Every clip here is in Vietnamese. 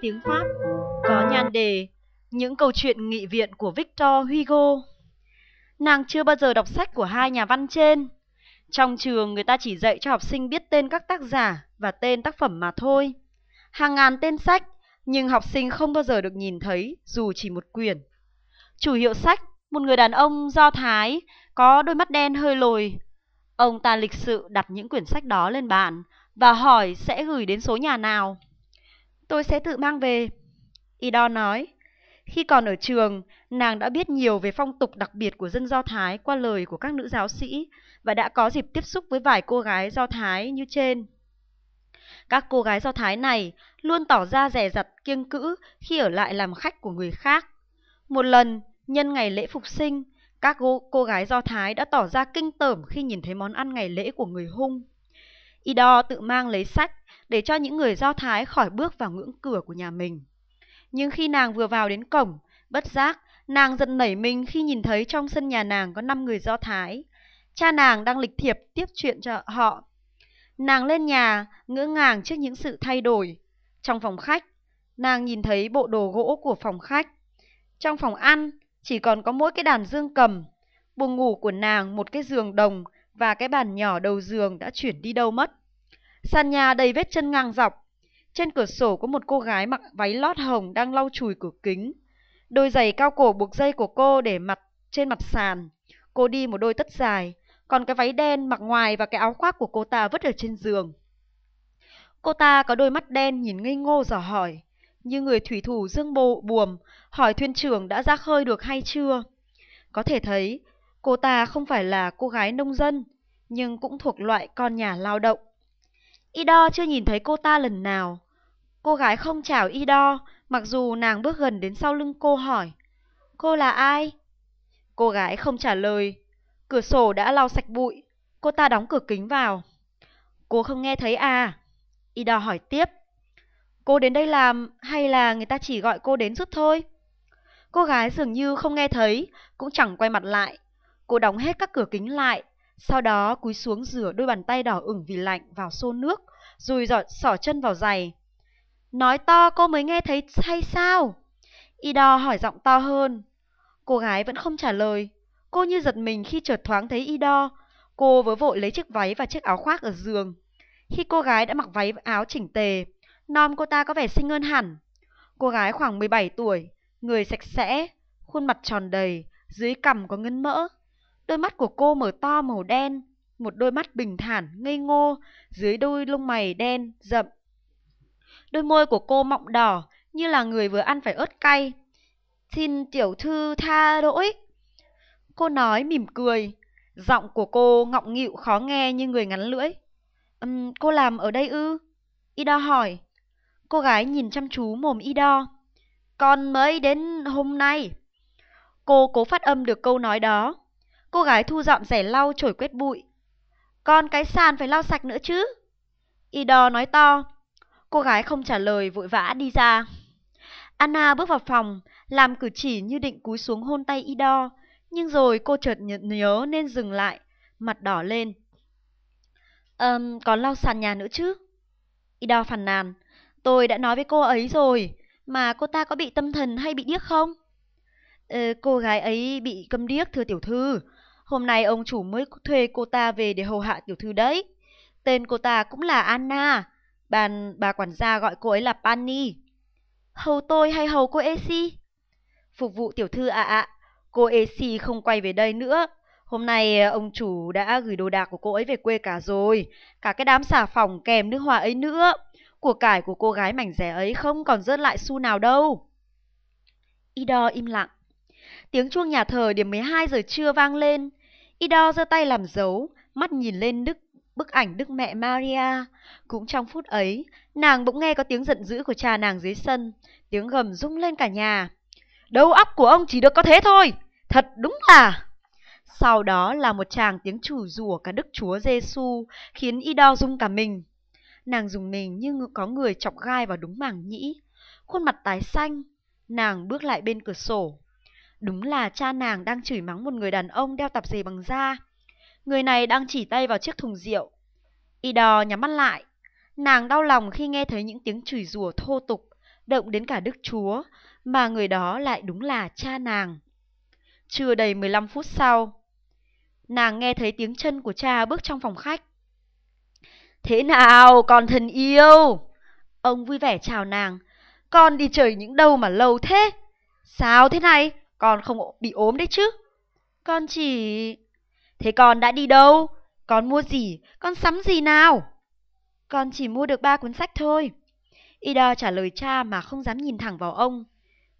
tiếng Pháp có nhan đề Những câu chuyện nghị viện của Victor Hugo. Nàng chưa bao giờ đọc sách của hai nhà văn trên. Trong trường người ta chỉ dạy cho học sinh biết tên các tác giả và tên tác phẩm mà thôi. Hàng ngàn tên sách, nhưng học sinh không bao giờ được nhìn thấy dù chỉ một quyển. Chủ hiệu sách, một người đàn ông do Thái, có đôi mắt đen hơi lồi. Ông ta lịch sự đặt những quyển sách đó lên bàn và hỏi sẽ gửi đến số nhà nào. Tôi sẽ tự mang về. Ido nói, khi còn ở trường, nàng đã biết nhiều về phong tục đặc biệt của dân Do Thái qua lời của các nữ giáo sĩ và đã có dịp tiếp xúc với vài cô gái Do Thái như trên. Các cô gái Do Thái này luôn tỏ ra rẻ rặt kiêng cữ khi ở lại làm khách của người khác. Một lần, nhân ngày lễ phục sinh, các cô, cô gái Do Thái đã tỏ ra kinh tởm khi nhìn thấy món ăn ngày lễ của người hung. Ido tự mang lấy sách để cho những người Do Thái khỏi bước vào ngưỡng cửa của nhà mình. Nhưng khi nàng vừa vào đến cổng, bất giác, nàng giận nảy mình khi nhìn thấy trong sân nhà nàng có 5 người Do Thái. Cha nàng đang lịch thiệp tiếp chuyện cho họ. Nàng lên nhà, ngỡ ngàng trước những sự thay đổi. Trong phòng khách, nàng nhìn thấy bộ đồ gỗ của phòng khách. Trong phòng ăn, chỉ còn có mỗi cái đàn dương cầm. Buồng ngủ của nàng một cái giường đồng và cái bàn nhỏ đầu giường đã chuyển đi đâu mất. Sàn nhà đầy vết chân ngang dọc. Trên cửa sổ có một cô gái mặc váy lót hồng đang lau chùi cửa kính. Đôi giày cao cổ buộc dây của cô để mặt trên mặt sàn. Cô đi một đôi tất dài, còn cái váy đen mặc ngoài và cái áo khoác của cô ta vứt ở trên giường. Cô ta có đôi mắt đen nhìn ngây ngô dò hỏi, như người thủy thủ dương bộ buồm hỏi thuyền trưởng đã ra khơi được hay chưa. Có thể thấy cô ta không phải là cô gái nông dân, nhưng cũng thuộc loại con nhà lao động. Ido chưa nhìn thấy cô ta lần nào. Cô gái không chào Ido, mặc dù nàng bước gần đến sau lưng cô hỏi. Cô là ai? Cô gái không trả lời. Cửa sổ đã lau sạch bụi. Cô ta đóng cửa kính vào. Cô không nghe thấy à? Ido hỏi tiếp. Cô đến đây làm hay là người ta chỉ gọi cô đến giúp thôi? Cô gái dường như không nghe thấy, cũng chẳng quay mặt lại. Cô đóng hết các cửa kính lại, sau đó cúi xuống rửa đôi bàn tay đỏ ửng vì lạnh vào xô nước, rồi giọt sỏ chân vào giày. Nói to cô mới nghe thấy hay sao? Ido hỏi giọng to hơn. Cô gái vẫn không trả lời. Cô như giật mình khi chợt thoáng thấy Ido. Cô vớ vội lấy chiếc váy và chiếc áo khoác ở giường. Khi cô gái đã mặc váy áo chỉnh tề, nom cô ta có vẻ xinh hơn hẳn. Cô gái khoảng 17 tuổi, người sạch sẽ, khuôn mặt tròn đầy, dưới cằm có ngân mỡ. Đôi mắt của cô mở to màu đen, một đôi mắt bình thản, ngây ngô, dưới đôi lông mày đen, rậm. Đôi môi của cô mọng đỏ, như là người vừa ăn phải ớt cay. Xin tiểu thư tha lỗi. Cô nói mỉm cười, giọng của cô ngọng nghịu khó nghe như người ngắn lưỡi. Um, cô làm ở đây ư? Ida hỏi. Cô gái nhìn chăm chú mồm Ida. Con mới đến hôm nay. Cô cố phát âm được câu nói đó. Cô gái thu dọn rẻ lau chổi quét bụi. Còn cái sàn phải lau sạch nữa chứ. Ido nói to. Cô gái không trả lời vội vã đi ra. Anna bước vào phòng, làm cử chỉ như định cúi xuống hôn tay Ido. Nhưng rồi cô chợt nhớ nên dừng lại, mặt đỏ lên. Um, còn lau sàn nhà nữa chứ? Ido phàn nàn. Tôi đã nói với cô ấy rồi, mà cô ta có bị tâm thần hay bị điếc không? Ờ, cô gái ấy bị câm điếc thưa tiểu thư. Hôm nay ông chủ mới thuê cô ta về để hầu hạ tiểu thư đấy. Tên cô ta cũng là Anna. Bàn, bà quản gia gọi cô ấy là Pani. Hầu tôi hay hầu cô Esi? Phục vụ tiểu thư ạ ạ. Cô Esi không quay về đây nữa. Hôm nay ờ, ông chủ đã gửi đồ đạc của cô ấy về quê cả rồi. Cả cái đám xà phòng kèm nước hoa ấy nữa. Của cải của cô gái mảnh rẻ ấy không còn rớt lại xu nào đâu. Ido im lặng. Tiếng chuông nhà thờ điểm 12 giờ trưa vang lên. Ido giơ tay làm dấu, mắt nhìn lên đức bức ảnh Đức Mẹ Maria. Cũng trong phút ấy, nàng bỗng nghe có tiếng giận dữ của cha nàng dưới sân, tiếng gầm rung lên cả nhà. Đầu óc của ông chỉ được có thế thôi, thật đúng là... Sau đó là một chàng tiếng chủ rủa cả Đức Chúa Giêsu khiến Ido rung cả mình. Nàng dùng mình như có người chọc gai vào đúng mảng nhĩ. Khuôn mặt tái xanh, nàng bước lại bên cửa sổ. Đúng là cha nàng đang chửi mắng một người đàn ông đeo tạp dề bằng da. Người này đang chỉ tay vào chiếc thùng rượu. Y đò nhắm mắt lại. Nàng đau lòng khi nghe thấy những tiếng chửi rủa thô tục động đến cả Đức Chúa, mà người đó lại đúng là cha nàng. Chưa đầy 15 phút sau, nàng nghe thấy tiếng chân của cha bước trong phòng khách. Thế nào, con thân yêu? Ông vui vẻ chào nàng. Con đi chơi những đâu mà lâu thế? Sao thế này? Con không bị ốm đấy chứ? Con chỉ... Thế con đã đi đâu? Con mua gì? Con sắm gì nào? Con chỉ mua được ba cuốn sách thôi. Ida trả lời cha mà không dám nhìn thẳng vào ông.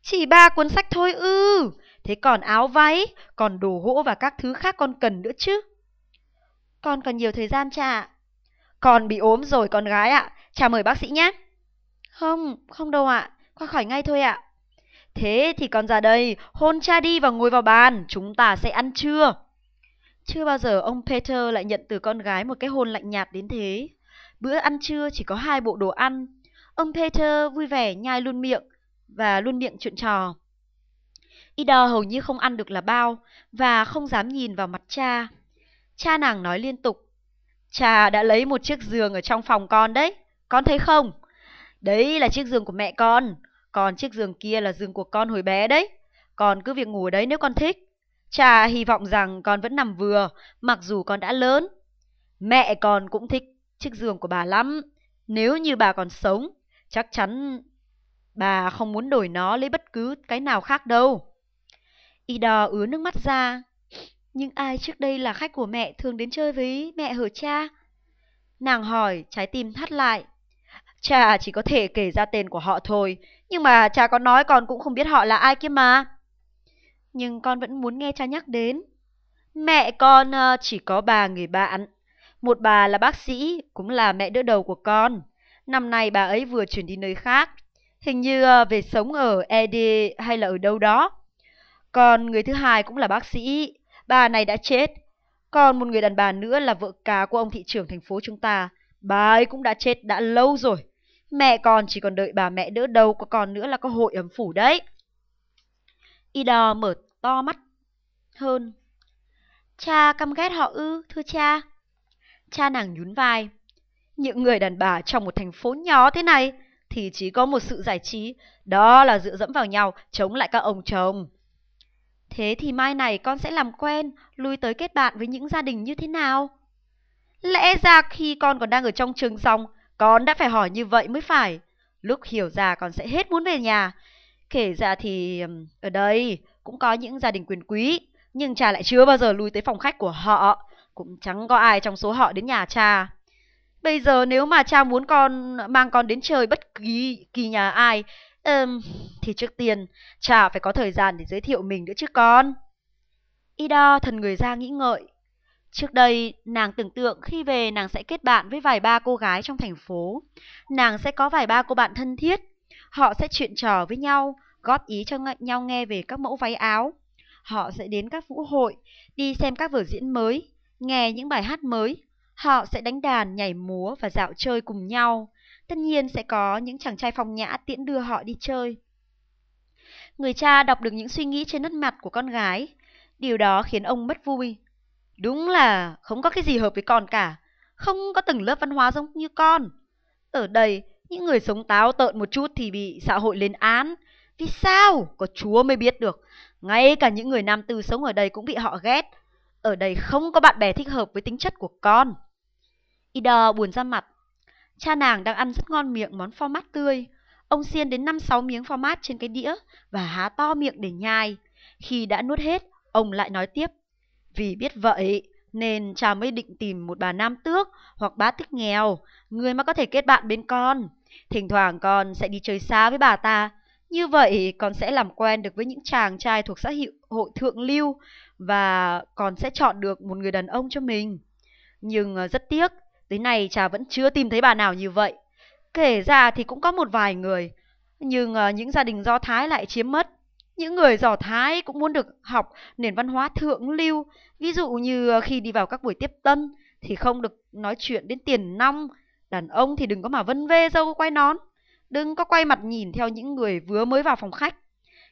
Chỉ ba cuốn sách thôi ư. Thế còn áo váy, còn đồ hỗ và các thứ khác con cần nữa chứ. Con còn nhiều thời gian cha ạ. Con bị ốm rồi con gái ạ. Cha mời bác sĩ nhé. Không, không đâu ạ. Con khỏi ngay thôi ạ. Thế thì con ra đây, hôn cha đi và ngồi vào bàn, chúng ta sẽ ăn trưa. Chưa bao giờ ông Peter lại nhận từ con gái một cái hôn lạnh nhạt đến thế. Bữa ăn trưa chỉ có hai bộ đồ ăn. Ông Peter vui vẻ nhai luôn miệng và luôn miệng chuyện trò. Ida hầu như không ăn được là bao và không dám nhìn vào mặt cha. Cha nàng nói liên tục. Cha đã lấy một chiếc giường ở trong phòng con đấy. Con thấy không? Đấy là chiếc giường của mẹ con. Còn chiếc giường kia là giường của con hồi bé đấy. Con cứ việc ngủ ở đấy nếu con thích. Cha hy vọng rằng con vẫn nằm vừa, mặc dù con đã lớn. Mẹ con cũng thích chiếc giường của bà lắm. Nếu như bà còn sống, chắc chắn bà không muốn đổi nó lấy bất cứ cái nào khác đâu. Ida ứa nước mắt ra. Nhưng ai trước đây là khách của mẹ thường đến chơi với mẹ hở cha? Nàng hỏi, trái tim thắt lại. Cha chỉ có thể kể ra tên của họ thôi, nhưng mà cha có nói con cũng không biết họ là ai kia mà. Nhưng con vẫn muốn nghe cha nhắc đến. Mẹ con ờ, chỉ có ba người bạn. Một bà là bác sĩ, cũng là mẹ đỡ đầu của con. Năm nay bà ấy vừa chuyển đi nơi khác. Hình như ờ, về sống ở ED hay là ở đâu đó. Còn người thứ hai cũng là bác sĩ. Bà này đã chết. Còn một người đàn bà nữa là vợ cả của ông thị trưởng thành phố chúng ta. Bà ấy cũng đã chết đã lâu rồi. Mẹ con chỉ còn đợi bà mẹ đỡ đầu có còn nữa là có hội ấm phủ đấy. Ida mở to mắt hơn. Cha căm ghét họ ư, thưa cha. Cha nàng nhún vai. Những người đàn bà trong một thành phố nhỏ thế này thì chỉ có một sự giải trí, đó là dựa dẫm vào nhau chống lại các ông chồng. Thế thì mai này con sẽ làm quen, lui tới kết bạn với những gia đình như thế nào? Lẽ ra khi con còn đang ở trong trường dòng, con đã phải hỏi như vậy mới phải. Lúc hiểu ra con sẽ hết muốn về nhà. Kể ra thì ở đây cũng có những gia đình quyền quý, nhưng cha lại chưa bao giờ lui tới phòng khách của họ. Cũng chẳng có ai trong số họ đến nhà cha. Bây giờ nếu mà cha muốn con mang con đến chơi bất kỳ kỳ nhà ai, um, thì trước tiên cha phải có thời gian để giới thiệu mình nữa chứ con. Ida thần người ra nghĩ ngợi. Trước đây, nàng tưởng tượng khi về nàng sẽ kết bạn với vài ba cô gái trong thành phố. Nàng sẽ có vài ba cô bạn thân thiết. Họ sẽ chuyện trò với nhau, góp ý cho nhau nghe về các mẫu váy áo. Họ sẽ đến các vũ hội, đi xem các vở diễn mới, nghe những bài hát mới. Họ sẽ đánh đàn, nhảy múa và dạo chơi cùng nhau. Tất nhiên sẽ có những chàng trai phong nhã tiễn đưa họ đi chơi. Người cha đọc được những suy nghĩ trên nét mặt của con gái. Điều đó khiến ông mất vui. Đúng là không có cái gì hợp với con cả. Không có từng lớp văn hóa giống như con. Ở đây, những người sống táo tợn một chút thì bị xã hội lên án. Vì sao? Có Chúa mới biết được. Ngay cả những người nam tư sống ở đây cũng bị họ ghét. Ở đây không có bạn bè thích hợp với tính chất của con. Ida buồn ra mặt. Cha nàng đang ăn rất ngon miệng món format tươi. Ông xiên đến 5-6 miếng format trên cái đĩa và há to miệng để nhai. Khi đã nuốt hết, ông lại nói tiếp. Vì biết vậy nên cha mới định tìm một bà nam tước hoặc bá thích nghèo, người mà có thể kết bạn bên con. Thỉnh thoảng con sẽ đi chơi xa với bà ta. Như vậy con sẽ làm quen được với những chàng trai thuộc xã hội thượng lưu và con sẽ chọn được một người đàn ông cho mình. Nhưng ờ, rất tiếc, tới nay cha vẫn chưa tìm thấy bà nào như vậy. Kể ra thì cũng có một vài người, nhưng ờ, những gia đình Do Thái lại chiếm mất. Những người Do Thái cũng muốn được học nền văn hóa thượng lưu, ví dụ như ờ, khi đi vào các buổi tiếp tân thì không được nói chuyện đến tiền nong, đàn ông thì đừng có mà vân vê dâu quay nón, đừng có quay mặt nhìn theo những người vừa mới vào phòng khách.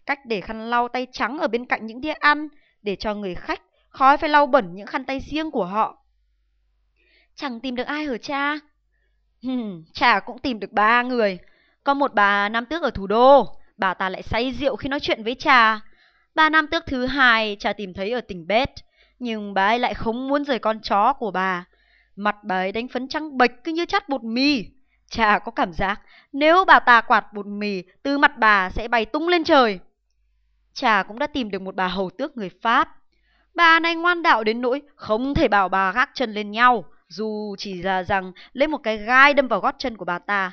Cách để khăn lau tay trắng ở bên cạnh những đĩa ăn để cho người khách khói phải lau bẩn những khăn tay riêng của họ. Chẳng tìm được ai hả cha? Hừm, chả cũng tìm được ba người. Có một bà nam tước ở thủ đô, bà ta lại say rượu khi nói chuyện với cha. Bà nam tước thứ hai cha tìm thấy ở tỉnh Bết, nhưng bà ấy lại không muốn rời con chó của bà. Mặt bà ấy đánh phấn trắng bệch cứ như chát bột mì. Cha có cảm giác nếu bà ta quạt bột mì từ mặt bà sẽ bay tung lên trời. Cha cũng đã tìm được một bà hầu tước người Pháp. Bà này ngoan đạo đến nỗi không thể bảo bà gác chân lên nhau, dù chỉ là rằng lấy một cái gai đâm vào gót chân của bà ta.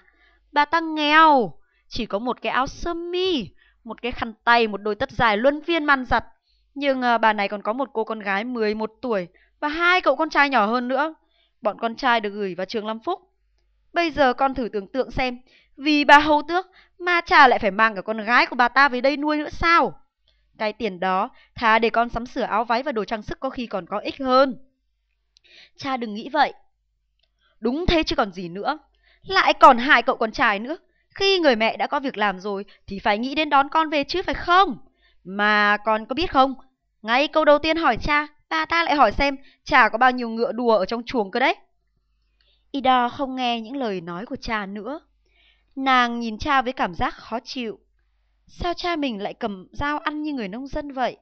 Bà ta nghèo, chỉ có một cái áo sơ mi, một cái khăn tay, một đôi tất dài luân phiên man giặt. Nhưng ờ, bà này còn có một cô con gái 11 tuổi và hai cậu con trai nhỏ hơn nữa. Bọn con trai được gửi vào trường Lâm Phúc. Bây giờ con thử tưởng tượng xem, vì bà hầu tước mà cha lại phải mang cả con gái của bà ta về đây nuôi nữa sao? Cái tiền đó thà để con sắm sửa áo váy và đồ trang sức có khi còn có ích hơn. Cha đừng nghĩ vậy. Đúng thế chứ còn gì nữa. Lại còn hai cậu con trai nữa. Khi người mẹ đã có việc làm rồi thì phải nghĩ đến đón con về chứ phải không? Mà con có biết không? Ngay câu đầu tiên hỏi cha, bà ta lại hỏi xem chả có bao nhiêu ngựa đùa ở trong chuồng cơ đấy. Ida không nghe những lời nói của cha nữa. Nàng nhìn cha với cảm giác khó chịu. Sao cha mình lại cầm dao ăn như người nông dân vậy?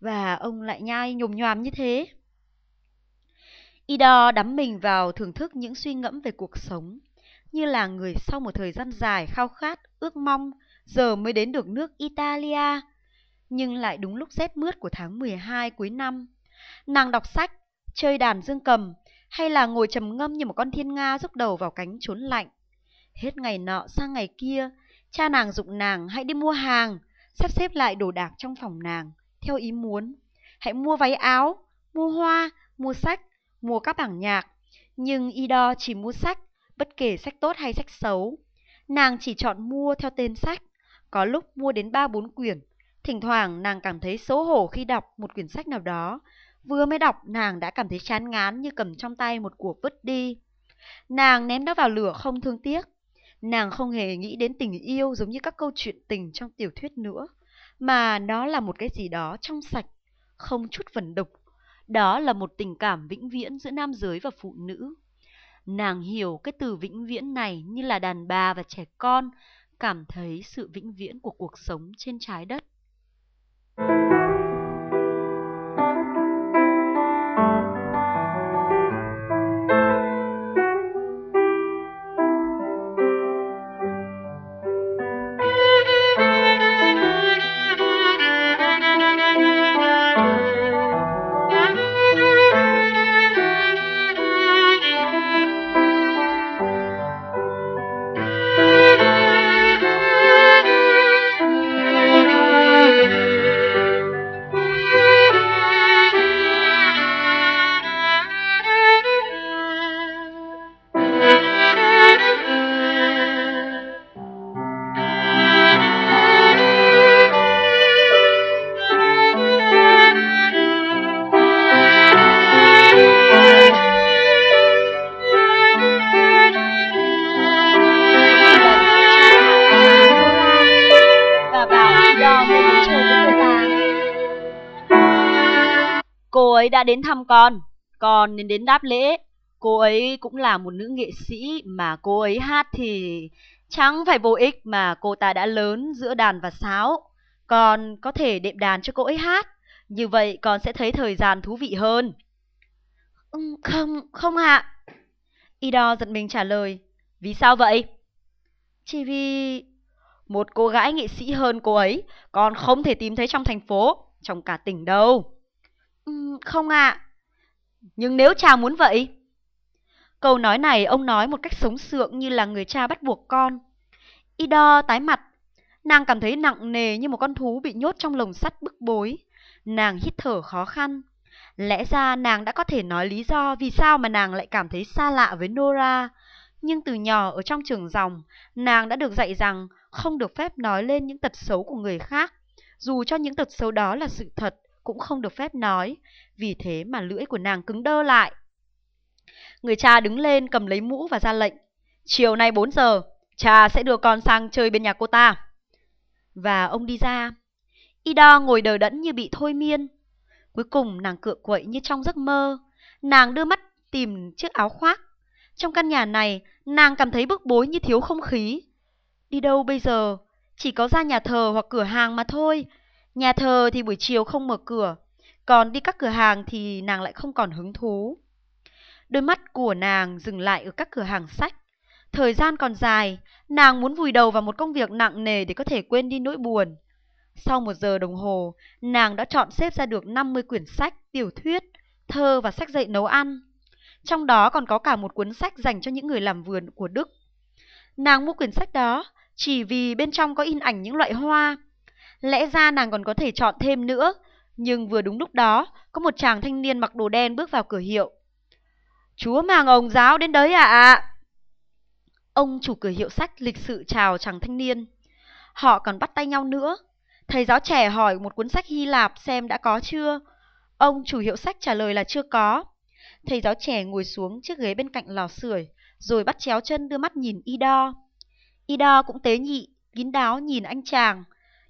Và ông lại nhai nhồm nhòm như thế? Ida đắm mình vào thưởng thức những suy ngẫm về cuộc sống, như là người sau một thời gian dài khao khát, ước mong, giờ mới đến được nước Italia, nhưng lại đúng lúc rét mướt của tháng 12 cuối năm. Nàng đọc sách, chơi đàn dương cầm, hay là ngồi trầm ngâm như một con thiên nga rúc đầu vào cánh trốn lạnh. Hết ngày nọ sang ngày kia, cha nàng dụng nàng hãy đi mua hàng, sắp xếp lại đồ đạc trong phòng nàng, theo ý muốn. Hãy mua váy áo, mua hoa, mua sách, mua các bảng nhạc. Nhưng Ido chỉ mua sách, bất kể sách tốt hay sách xấu. Nàng chỉ chọn mua theo tên sách, có lúc mua đến ba bốn quyển. Thỉnh thoảng nàng cảm thấy xấu hổ khi đọc một quyển sách nào đó. Vừa mới đọc nàng đã cảm thấy chán ngán như cầm trong tay một cuộc vứt đi. Nàng ném nó vào lửa không thương tiếc. Nàng không hề nghĩ đến tình yêu giống như các câu chuyện tình trong tiểu thuyết nữa, mà nó là một cái gì đó trong sạch, không chút vẩn đục. Đó là một tình cảm vĩnh viễn giữa nam giới và phụ nữ. Nàng hiểu cái từ vĩnh viễn này như là đàn bà và trẻ con, cảm thấy sự vĩnh viễn của cuộc sống trên trái đất. Đã đến thăm con, con nên đến đáp lễ. Cô ấy cũng là một nữ nghệ sĩ mà cô ấy hát thì chẳng phải vô ích mà cô ta đã lớn giữa đàn và sáo. Con có thể đệm đàn cho cô ấy hát, như vậy con sẽ thấy thời gian thú vị hơn. Ừ, không, không ạ. Ido giật mình trả lời. Vì sao vậy? Chỉ vì một cô gái nghệ sĩ hơn cô ấy, con không thể tìm thấy trong thành phố, trong cả tỉnh đâu không ạ. Nhưng nếu cha muốn vậy. Câu nói này ông nói một cách sống sượng như là người cha bắt buộc con. Ido tái mặt. Nàng cảm thấy nặng nề như một con thú bị nhốt trong lồng sắt bức bối. Nàng hít thở khó khăn. Lẽ ra nàng đã có thể nói lý do vì sao mà nàng lại cảm thấy xa lạ với Nora. Nhưng từ nhỏ ở trong trường dòng, nàng đã được dạy rằng không được phép nói lên những tật xấu của người khác, dù cho những tật xấu đó là sự thật cũng không được phép nói, vì thế mà lưỡi của nàng cứng đơ lại. Người cha đứng lên cầm lấy mũ và ra lệnh. Chiều nay 4 giờ, cha sẽ đưa con sang chơi bên nhà cô ta. Và ông đi ra. Ida ngồi đờ đẫn như bị thôi miên. Cuối cùng nàng cựa quậy như trong giấc mơ. Nàng đưa mắt tìm chiếc áo khoác. Trong căn nhà này, nàng cảm thấy bức bối như thiếu không khí. Đi đâu bây giờ? Chỉ có ra nhà thờ hoặc cửa hàng mà thôi. Nhà thờ thì buổi chiều không mở cửa, còn đi các cửa hàng thì nàng lại không còn hứng thú. Đôi mắt của nàng dừng lại ở các cửa hàng sách. Thời gian còn dài, nàng muốn vùi đầu vào một công việc nặng nề để có thể quên đi nỗi buồn. Sau một giờ đồng hồ, nàng đã chọn xếp ra được 50 quyển sách, tiểu thuyết, thơ và sách dạy nấu ăn. Trong đó còn có cả một cuốn sách dành cho những người làm vườn của Đức. Nàng mua quyển sách đó chỉ vì bên trong có in ảnh những loại hoa. Lẽ ra nàng còn có thể chọn thêm nữa, nhưng vừa đúng lúc đó, có một chàng thanh niên mặc đồ đen bước vào cửa hiệu. Chúa mang ông giáo đến đấy ạ à? Ông chủ cửa hiệu sách lịch sự chào chàng thanh niên. Họ còn bắt tay nhau nữa. Thầy giáo trẻ hỏi một cuốn sách Hy Lạp xem đã có chưa. Ông chủ hiệu sách trả lời là chưa có. Thầy giáo trẻ ngồi xuống chiếc ghế bên cạnh lò sưởi, rồi bắt chéo chân đưa mắt nhìn Ido. Ido cũng tế nhị, kín đáo nhìn anh chàng.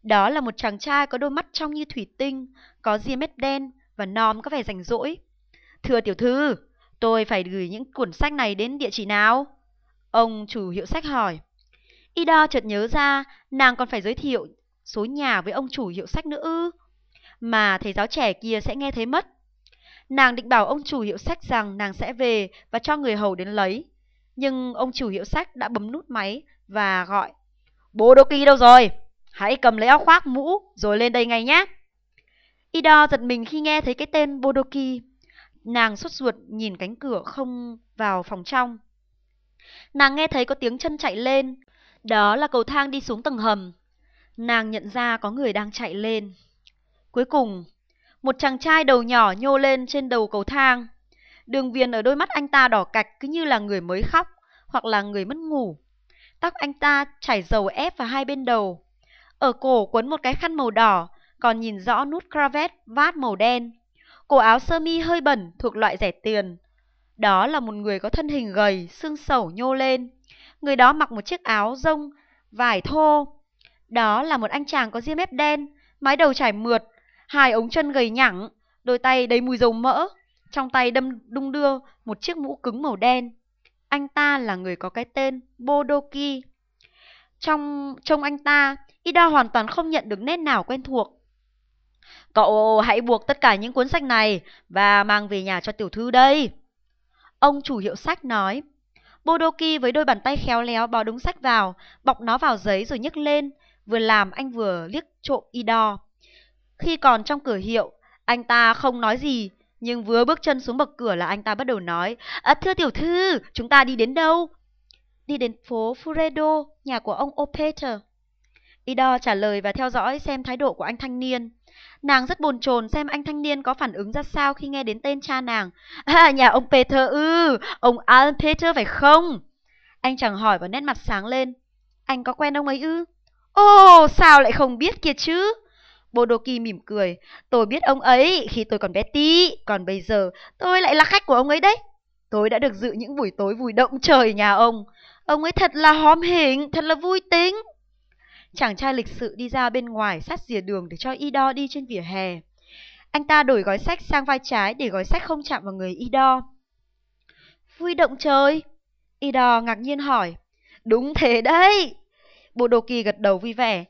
Đó là một chàng trai có đôi mắt trong như thủy tinh, có ria mép đen và nòm có vẻ rảnh rỗi. Thưa tiểu thư, tôi phải gửi những cuốn sách này đến địa chỉ nào? Ông chủ hiệu sách hỏi. Ida chợt nhớ ra nàng còn phải giới thiệu số nhà với ông chủ hiệu sách nữa ư. Mà thầy giáo trẻ kia sẽ nghe thấy mất. Nàng định bảo ông chủ hiệu sách rằng nàng sẽ về và cho người hầu đến lấy. Nhưng ông chủ hiệu sách đã bấm nút máy và gọi. Bố Đô Kỳ đâu rồi? Hãy cầm lấy áo khoác mũ rồi lên đây ngay nhé. Ida giật mình khi nghe thấy cái tên Bodoki. Nàng sốt ruột nhìn cánh cửa không vào phòng trong. Nàng nghe thấy có tiếng chân chạy lên. Đó là cầu thang đi xuống tầng hầm. Nàng nhận ra có người đang chạy lên. Cuối cùng, một chàng trai đầu nhỏ nhô lên trên đầu cầu thang. Đường viền ở đôi mắt anh ta đỏ cạch cứ như là người mới khóc hoặc là người mất ngủ. Tóc anh ta chảy dầu ép vào hai bên đầu. Ở cổ quấn một cái khăn màu đỏ, còn nhìn rõ nút cravat vát màu đen. Cổ áo sơ mi hơi bẩn thuộc loại rẻ tiền. Đó là một người có thân hình gầy, xương sẩu nhô lên. Người đó mặc một chiếc áo rông, vải thô. Đó là một anh chàng có ria mép đen, mái đầu trải mượt, hai ống chân gầy nhẳng, đôi tay đầy mùi dầu mỡ. Trong tay đâm đung đưa một chiếc mũ cứng màu đen. Anh ta là người có cái tên Bodoki. Trong trông anh ta, Ida hoàn toàn không nhận được nét nào quen thuộc. Cậu hãy buộc tất cả những cuốn sách này và mang về nhà cho tiểu thư đây. Ông chủ hiệu sách nói. Bodoki với đôi bàn tay khéo léo bó đúng sách vào, bọc nó vào giấy rồi nhấc lên, vừa làm anh vừa liếc trộm Ido. Khi còn trong cửa hiệu, anh ta không nói gì, nhưng vừa bước chân xuống bậc cửa là anh ta bắt đầu nói, à, thưa tiểu thư, chúng ta đi đến đâu? Đi đến phố Furedo, nhà của ông Opeter. Ido trả lời và theo dõi xem thái độ của anh thanh niên. Nàng rất bồn chồn xem anh thanh niên có phản ứng ra sao khi nghe đến tên cha nàng. À, nhà ông Peter ư, ông Alan Peter phải không? Anh chẳng hỏi và nét mặt sáng lên. Anh có quen ông ấy ư? Ồ, sao lại không biết kia chứ? Bodoki mỉm cười. Tôi biết ông ấy khi tôi còn bé tí, còn bây giờ tôi lại là khách của ông ấy đấy. Tôi đã được dự những buổi tối vui động trời nhà ông. Ông ấy thật là hóm hình, thật là vui tính. Chàng trai lịch sự đi ra bên ngoài sát rìa đường để cho Ido đi trên vỉa hè. Anh ta đổi gói sách sang vai trái để gói sách không chạm vào người Ido. Vui động trời? Ido ngạc nhiên hỏi. Đúng thế đấy. Bồ đồ kỳ gật đầu vui vẻ.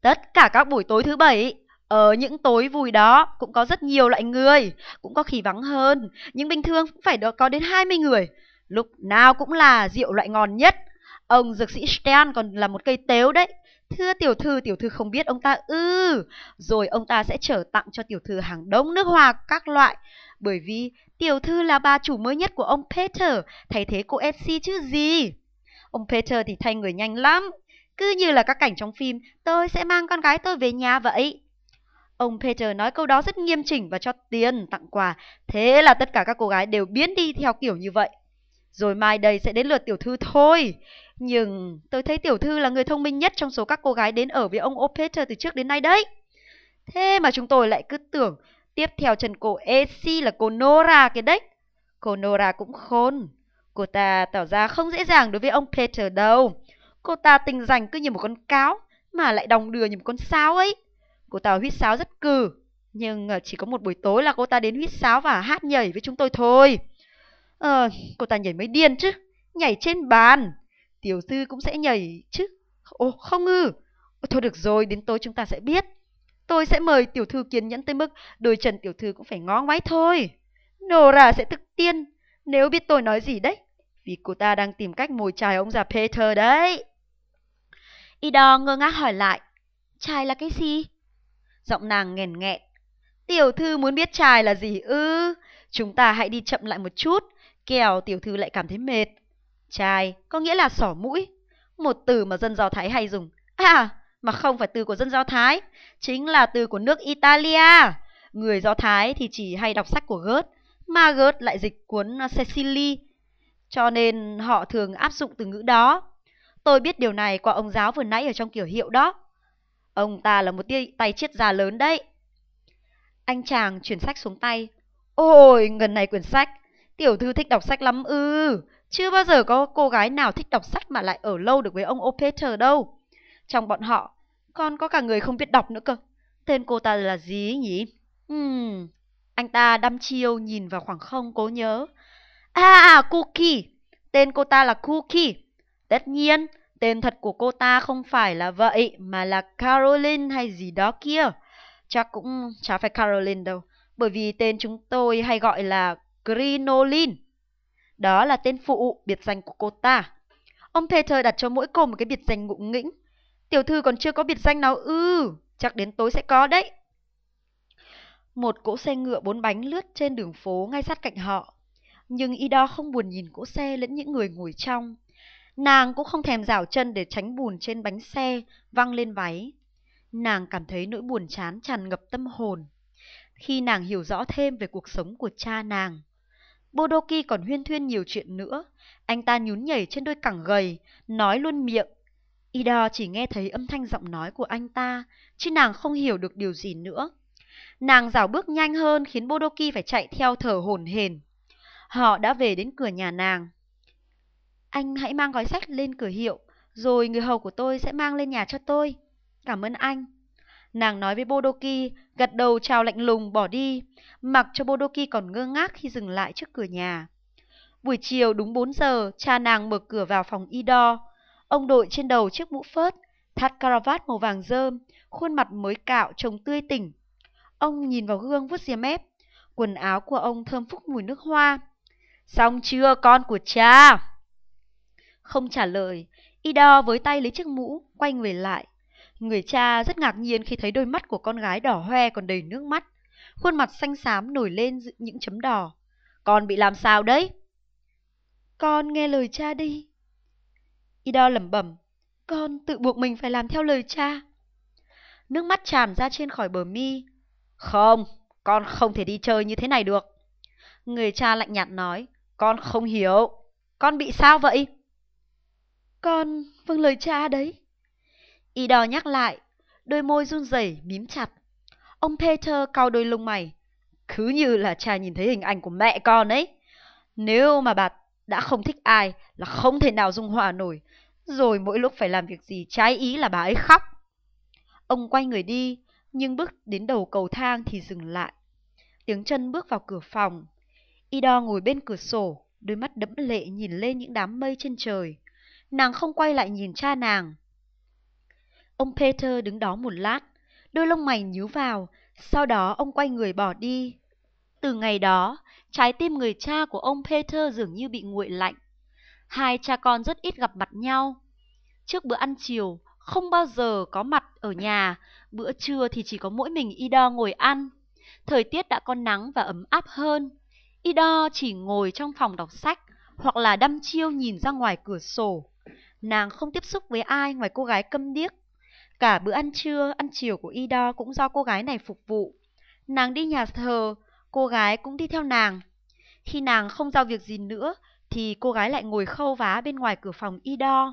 Tất cả các buổi tối thứ bảy, ở những tối vui đó cũng có rất nhiều loại người, cũng có khi vắng hơn, nhưng bình thường cũng phải có đến 20 người. Lúc nào cũng là rượu loại ngon nhất. Ông dược sĩ Stern còn là một cây tếu đấy. Thưa tiểu thư, tiểu thư không biết ông ta ư. rồi ông ta sẽ trở tặng cho tiểu thư hàng đống nước hoa các loại. Bởi vì tiểu thư là bà chủ mới nhất của ông Peter, thay thế cô Etsy chứ gì. Ông Peter thì thay người nhanh lắm. Cứ như là các cảnh trong phim, tôi sẽ mang con gái tôi về nhà vậy. Ông Peter nói câu đó rất nghiêm chỉnh và cho tiền tặng quà. Thế là tất cả các cô gái đều biến đi theo kiểu như vậy. Rồi mai đây sẽ đến lượt tiểu thư thôi. Nhưng tôi thấy tiểu thư là người thông minh nhất trong số các cô gái đến ở với ông Opeter từ trước đến nay đấy. Thế mà chúng tôi lại cứ tưởng tiếp theo chân cô Esi là cô Nora cái đấy. Cô Nora cũng khôn. Cô ta tỏ ra không dễ dàng đối với ông Peter đâu. Cô ta tình dành cứ như một con cáo mà lại đồng đưa như một con sáo ấy. Cô ta huýt sáo rất cừ. Nhưng ờ, chỉ có một buổi tối là cô ta đến huýt sáo và hát nhảy với chúng tôi thôi. Ờ, cô ta nhảy mấy điên chứ. Nhảy trên bàn. Tiểu thư cũng sẽ nhảy chứ. Ồ, không ư. Thôi được rồi, đến tối chúng ta sẽ biết. Tôi sẽ mời tiểu thư kiên nhẫn tới mức đôi chân tiểu thư cũng phải ngó ngoái thôi. Nora sẽ tức tiên nếu biết tôi nói gì đấy. Vì cô ta đang tìm cách mồi chài ông già Peter đấy. Ido ngơ ngác hỏi lại. Chài là cái gì? Giọng nàng nghèn nghẹn. Tiểu thư muốn biết chài là gì ư? Chúng ta hãy đi chậm lại một chút, kẻo tiểu thư lại cảm thấy mệt. Chai có nghĩa là sỏ mũi, một từ mà dân Do Thái hay dùng. À, mà không phải từ của dân Do Thái, chính là từ của nước Italia. Người Do Thái thì chỉ hay đọc sách của Goethe, mà Goethe lại dịch cuốn Cecily, cho nên họ thường áp dụng từ ngữ đó. Tôi biết điều này qua ông giáo vừa nãy ở trong kiểu hiệu đó. Ông ta là một tay triết gia lớn đấy. Anh chàng chuyển sách xuống tay. Ôi, ngần này quyển sách. Tiểu thư thích đọc sách lắm ư. Chưa bao giờ có cô gái nào thích đọc sách mà lại ở lâu được với ông Opeter đâu. Trong bọn họ, còn có cả người không biết đọc nữa cơ. Tên cô ta là gì nhỉ? Hmm, anh ta đăm chiêu nhìn vào khoảng không cố nhớ. À, à, Cookie. Tên cô ta là Cookie. Tất nhiên, tên thật của cô ta không phải là vậy mà là Caroline hay gì đó kia. Chắc cũng chả phải Caroline đâu, bởi vì tên chúng tôi hay gọi là Grinoline. Đó là tên phụ, biệt danh của cô ta. Ông Peter đặt cho mỗi cô một cái biệt danh ngụ nghĩnh. Tiểu thư còn chưa có biệt danh nào ư, chắc đến tối sẽ có đấy. Một cỗ xe ngựa bốn bánh lướt trên đường phố ngay sát cạnh họ. Nhưng Ida không buồn nhìn cỗ xe lẫn những người ngồi trong. Nàng cũng không thèm rảo chân để tránh bùn trên bánh xe văng lên váy. Nàng cảm thấy nỗi buồn chán tràn ngập tâm hồn. Khi nàng hiểu rõ thêm về cuộc sống của cha nàng. Bodoki còn huyên thuyên nhiều chuyện nữa. Anh ta nhún nhảy trên đôi cẳng gầy, nói luôn miệng. Ida chỉ nghe thấy âm thanh giọng nói của anh ta, chứ nàng không hiểu được điều gì nữa. Nàng dào bước nhanh hơn khiến Bodoki phải chạy theo thở hổn hển. Họ đã về đến cửa nhà nàng. Anh hãy mang gói sách lên cửa hiệu, rồi người hầu của tôi sẽ mang lên nhà cho tôi. Cảm ơn anh. Nàng nói với Bodoki, gật đầu chào lạnh lùng bỏ đi, mặc cho Bodoki còn ngơ ngác khi dừng lại trước cửa nhà. Buổi chiều đúng 4 giờ, cha nàng mở cửa vào phòng Ido. Ông đội trên đầu chiếc mũ phớt, thắt caravat màu vàng rơm, khuôn mặt mới cạo trông tươi tỉnh. Ông nhìn vào gương vuốt ria mép, quần áo của ông thơm phúc mùi nước hoa. Xong chưa con của cha? Không trả lời, Ida với tay lấy chiếc mũ, quay người lại. Người cha rất ngạc nhiên khi thấy đôi mắt của con gái đỏ hoe còn đầy nước mắt. Khuôn mặt xanh xám nổi lên những chấm đỏ. Con bị làm sao đấy? Con nghe lời cha đi. Ida lẩm bẩm. Con tự buộc mình phải làm theo lời cha. Nước mắt tràn ra trên khỏi bờ mi. Không, con không thể đi chơi như thế này được. Người cha lạnh nhạt nói. Con không hiểu. Con bị sao vậy? Con vâng lời cha đấy. Y đò nhắc lại, đôi môi run rẩy mím chặt. Ông Peter cau đôi lông mày. Cứ như là cha nhìn thấy hình ảnh của mẹ con ấy. Nếu mà bà đã không thích ai là không thể nào dung hòa nổi. Rồi mỗi lúc phải làm việc gì trái ý là bà ấy khóc. Ông quay người đi, nhưng bước đến đầu cầu thang thì dừng lại. Tiếng chân bước vào cửa phòng. Ida ngồi bên cửa sổ, đôi mắt đẫm lệ nhìn lên những đám mây trên trời. Nàng không quay lại nhìn cha nàng. Ông Peter đứng đó một lát, đôi lông mày nhíu vào, sau đó ông quay người bỏ đi. Từ ngày đó, trái tim người cha của ông Peter dường như bị nguội lạnh. Hai cha con rất ít gặp mặt nhau. Trước bữa ăn chiều, không bao giờ có mặt ở nhà, bữa trưa thì chỉ có mỗi mình Ida ngồi ăn. Thời tiết đã có nắng và ấm áp hơn. Ida chỉ ngồi trong phòng đọc sách hoặc là đăm chiêu nhìn ra ngoài cửa sổ. Nàng không tiếp xúc với ai ngoài cô gái câm điếc. Cả bữa ăn trưa, ăn chiều của Ida cũng do cô gái này phục vụ. Nàng đi nhà thờ, cô gái cũng đi theo nàng. Khi nàng không giao việc gì nữa, thì cô gái lại ngồi khâu vá bên ngoài cửa phòng Ida.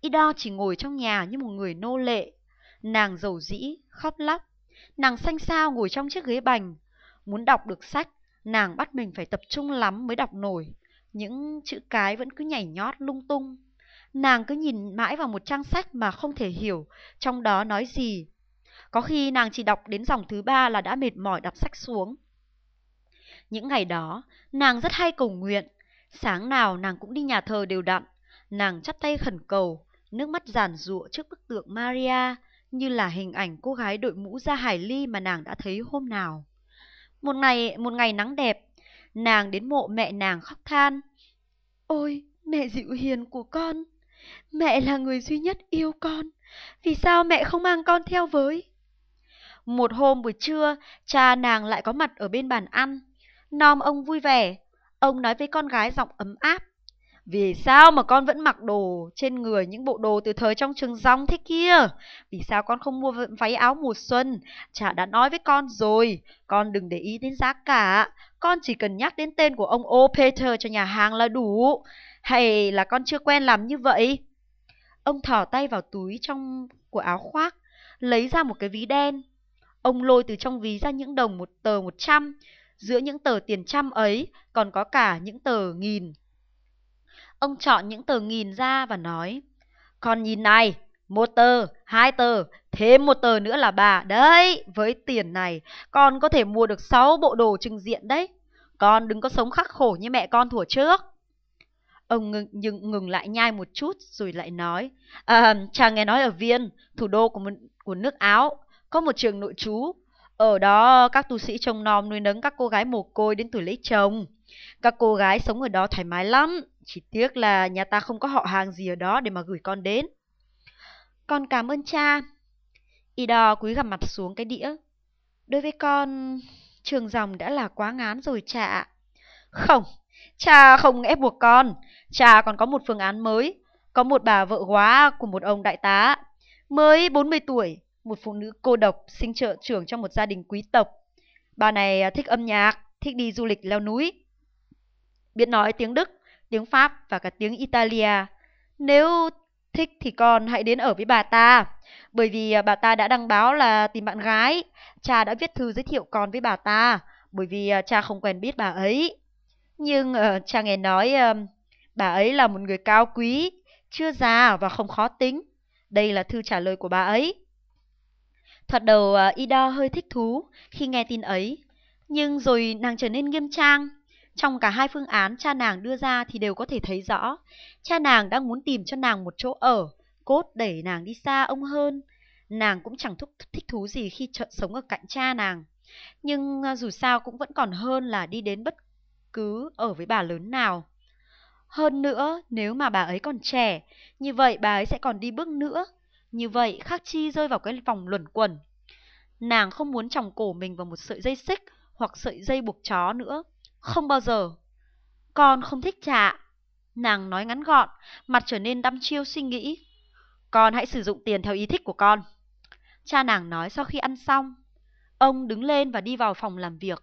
Ida chỉ ngồi trong nhà như một người nô lệ. Nàng giàu dĩ, khóc lóc. Nàng xanh xao ngồi trong chiếc ghế bành. Muốn đọc được sách, nàng bắt mình phải tập trung lắm mới đọc nổi. Những chữ cái vẫn cứ nhảy nhót lung tung. Nàng cứ nhìn mãi vào một trang sách mà không thể hiểu trong đó nói gì. Có khi nàng chỉ đọc đến dòng thứ ba là đã mệt mỏi đọc sách xuống. Những ngày đó, nàng rất hay cầu nguyện. Sáng nào nàng cũng đi nhà thờ đều đặn. Nàng chắp tay khẩn cầu, nước mắt giàn rụa trước bức tượng Maria như là hình ảnh cô gái đội mũ da hải ly mà nàng đã thấy hôm nào. Một ngày, một ngày nắng đẹp, nàng đến mộ mẹ nàng khóc than. Ôi, mẹ dịu hiền của con, mẹ là người duy nhất yêu con, vì sao mẹ không mang con theo với? Một hôm buổi trưa, cha nàng lại có mặt ở bên bàn ăn. Nom ông vui vẻ, ông nói với con gái giọng ấm áp. Vì sao mà con vẫn mặc đồ trên người những bộ đồ từ thời trong trường rong thế kia? Vì sao con không mua váy áo mùa xuân? Chả đã nói với con rồi, con đừng để ý đến giá cả. Con chỉ cần nhắc đến tên của ông O. Peter cho nhà hàng là đủ. Hay là con chưa quen làm như vậy? Ông thỏ tay vào túi trong của áo khoác, lấy ra một cái ví đen. Ông lôi từ trong ví ra những đồng một tờ một trăm. Giữa những tờ tiền trăm ấy còn có cả những tờ nghìn Ông chọn những tờ nghìn ra và nói, Con nhìn này, một tờ, hai tờ, thêm một tờ nữa là bà. Đấy, với tiền này, con có thể mua được sáu bộ đồ trưng diện đấy. Con đừng có sống khắc khổ như mẹ con thủa trước. Ông ngừng, ngừng, ngừng lại nhai một chút rồi lại nói, à, chàng nghe nói ở Viên, thủ đô của, một, của nước Áo, có một trường nội trú. Ở đó các tu sĩ trông nom nuôi nấng các cô gái mồ côi đến tuổi lấy chồng. Các cô gái sống ở đó thoải mái lắm, chỉ tiếc là nhà ta không có họ hàng gì ở đó để mà gửi con đến. Con cảm ơn cha. Ida cúi gằm mặt xuống cái đĩa. Đối với con, trường dòng đã là quá ngán rồi cha Không, cha không ép buộc con. Cha còn có một phương án mới. Có một bà vợ quá của một ông đại tá. Mới 40 tuổi, một phụ nữ cô độc, sinh trợ trưởng trong một gia đình quý tộc. Bà này à, thích âm nhạc, thích đi du lịch leo núi. Biết nói tiếng Đức, tiếng Pháp và cả tiếng Italia. Nếu thích thì con hãy đến ở với bà ta. Bởi vì à, bà ta đã đăng báo là tìm bạn gái. Cha đã viết thư giới thiệu con với bà ta. Bởi vì à, cha không quen biết bà ấy. Nhưng uh, cha nghe nói uh, bà ấy là một người cao quý, chưa già và không khó tính. Đây là thư trả lời của bà ấy. Thoạt đầu uh, Ida hơi thích thú khi nghe tin ấy. Nhưng rồi nàng trở nên nghiêm trang. Trong cả hai phương án cha nàng đưa ra thì đều có thể thấy rõ. Cha nàng đang muốn tìm cho nàng một chỗ ở, cốt đẩy nàng đi xa ông hơn. Nàng cũng chẳng thúc, thích thú gì khi chợ sống ở cạnh cha nàng. Nhưng ờ, dù sao cũng vẫn còn hơn là đi đến bất cứ ở với bà lớn nào. Hơn nữa, nếu mà bà ấy còn trẻ, như vậy bà ấy sẽ còn đi bước nữa. Như vậy, Khắc Chi rơi vào cái vòng luẩn quẩn. Nàng không muốn chồng cổ mình vào một sợi dây xích hoặc sợi dây buộc chó nữa. Không bao giờ. Con không thích trà. Nàng nói ngắn gọn, mặt trở nên đăm chiêu suy nghĩ. Con hãy sử dụng tiền theo ý thích của con. Cha nàng nói sau khi ăn xong. Ông đứng lên và đi vào phòng làm việc.